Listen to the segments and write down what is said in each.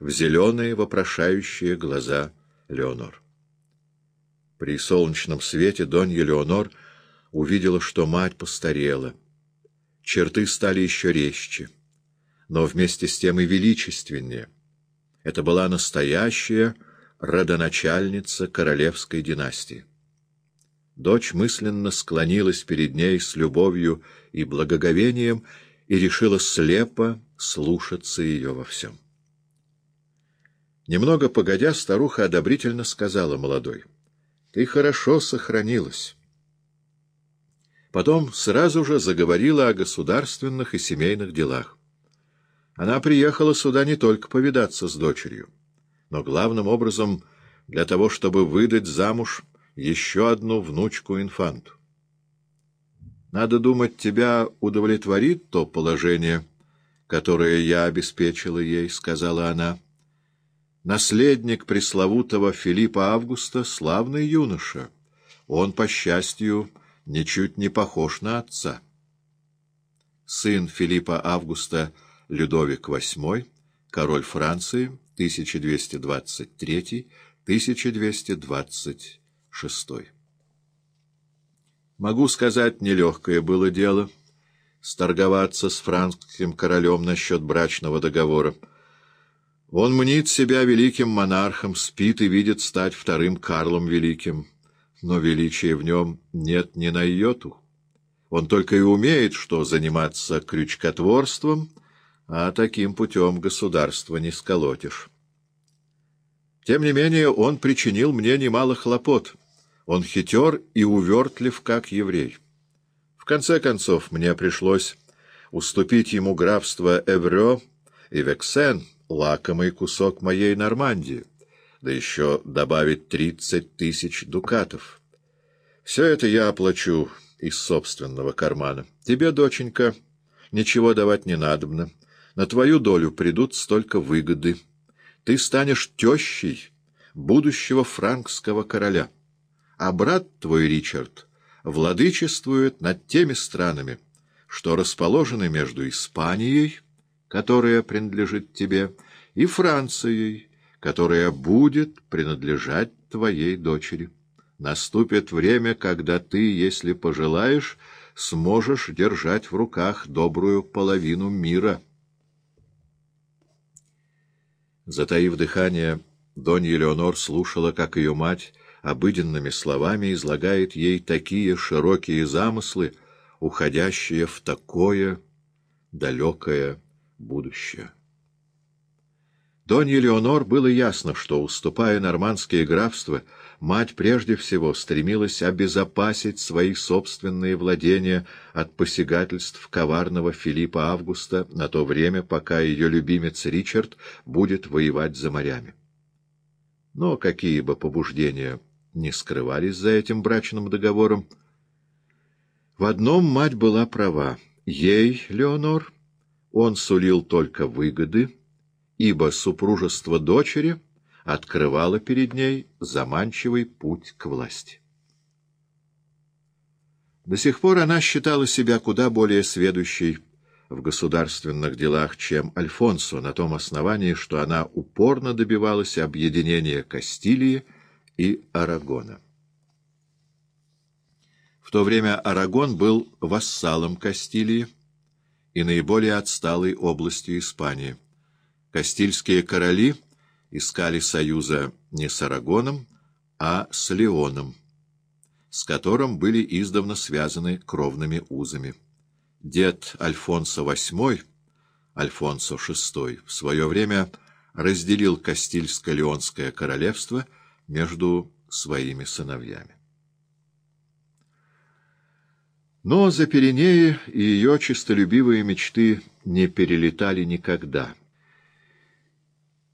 в зеленые вопрошающие глаза Леонор. При солнечном свете Донья Леонор увидела, что мать постарела. Черты стали еще резче, но вместе с тем и величественнее. Это была настоящая родоначальница королевской династии. Дочь мысленно склонилась перед ней с любовью и благоговением и решила слепо слушаться ее во всем. Немного погодя, старуха одобрительно сказала молодой, «Ты хорошо сохранилась». Потом сразу же заговорила о государственных и семейных делах. Она приехала сюда не только повидаться с дочерью, но главным образом для того, чтобы выдать замуж еще одну внучку-инфанту. Надо думать, тебя удовлетворит то положение, которое я обеспечила ей, — сказала она. Наследник пресловутого Филиппа Августа — славный юноша. Он, по счастью, ничуть не похож на отца. Сын Филиппа Августа Людовик VIII, король Франции, 1223-1226. Могу сказать, нелегкое было дело сторговаться с франкским королем насчет брачного договора. Он мнит себя великим монархом, спит и видит стать вторым Карлом Великим но величия в нем нет ни на йоту. Он только и умеет, что заниматься крючкотворством, а таким путем государство не сколотишь. Тем не менее, он причинил мне немало хлопот. Он хитер и увертлив, как еврей. В конце концов, мне пришлось уступить ему графство Эврё и Вексен, лакомый кусок моей Нормандии да еще добавить тридцать тысяч дукатов. Все это я оплачу из собственного кармана. Тебе, доченька, ничего давать не надобно. На твою долю придут столько выгоды. Ты станешь тещей будущего франкского короля. А брат твой, Ричард, владычествует над теми странами, что расположены между Испанией, которая принадлежит тебе, и Францией, которая будет принадлежать твоей дочери. Наступит время, когда ты, если пожелаешь, сможешь держать в руках добрую половину мира. Затаив дыхание, Донья Леонор слушала, как ее мать обыденными словами излагает ей такие широкие замыслы, уходящие в такое далекое будущее. Донье Леонор было ясно, что, уступая нормандские графства, мать прежде всего стремилась обезопасить свои собственные владения от посягательств коварного Филиппа Августа на то время, пока ее любимец Ричард будет воевать за морями. Но какие бы побуждения не скрывались за этим брачным договором, в одном мать была права. Ей, Леонор, он сулил только выгоды, ибо супружество дочери открывало перед ней заманчивый путь к власти. До сих пор она считала себя куда более сведущей в государственных делах, чем Альфонсо, на том основании, что она упорно добивалась объединения Кастилии и Арагона. В то время Арагон был вассалом Кастилии и наиболее отсталой областью Испании. Кастильские короли искали союза не с Арагоном, а с Леоном, с которым были издавна связаны кровными узами. Дед Альфонсо VIII, Альфонсо VI, в свое время разделил Кастильско-Леонское королевство между своими сыновьями. Но за Пиренеи и ее честолюбивые мечты не перелетали никогда —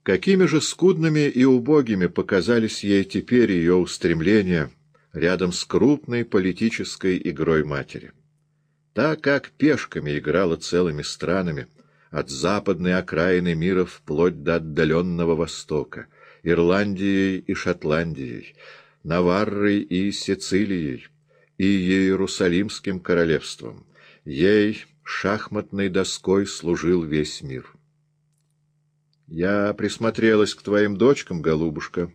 Какими же скудными и убогими показались ей теперь ее устремления рядом с крупной политической игрой матери. Так как пешками играла целыми странами, от западной окраины мира вплоть до отдаленного Востока, Ирландией и Шотландией, Наваррой и Сицилией, и Иерусалимским королевством, ей шахматной доской служил весь мир. Я присмотрелась к твоим дочкам, голубушка.